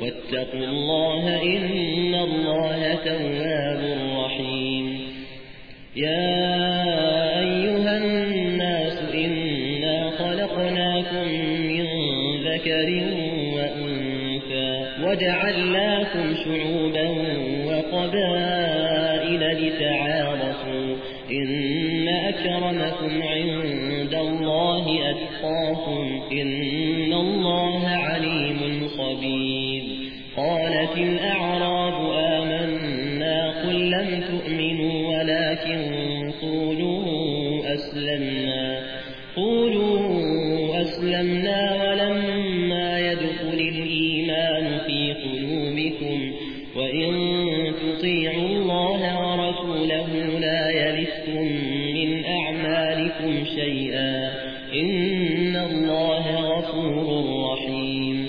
واتقوا الله إن الله تواب رحيم. يا أيها الناس إنا خلقناكم من ذكر وأنثى وجعلناكم شعوبا وقبائل لتعارفوا. إن أكرمكم عند الله أتقاكم. إن الأعراب آمنا قل لم تؤمنوا ولكن قولوا أسلمنا. قولوا أسلمنا ولما يدخل الإيمان في قلوبكم. وإن تطيعوا الله ورسوله لا يلثكم من أعمالكم شيئا. إن الله غفور رحيم.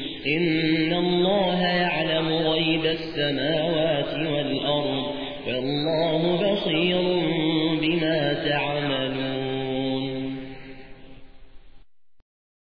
إن الله يعلم غيب السماوات والأرض والله بصير بما تعملون